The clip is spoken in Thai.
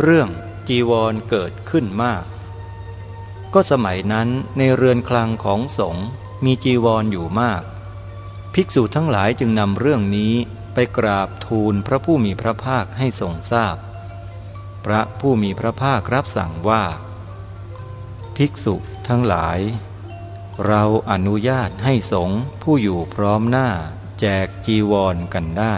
เรื่องจีวรเกิดขึ้นมาก ก็สมัยนั้นในเรือนคลังของสงฆ์มีจีวรออยู่มาก ภิกษุทั้งหลายจึงนำเรื่องนี้ไปกราบทูลพระผู้มีพระภาคให้ทรงทราบพพระผู้มีพระภาครับสั่งว่า ภิกษุทั้งหลาย เราอนุญาตให้สงฆ์ผู้อยู่พร้อมหน้าแจกจีวรกันได้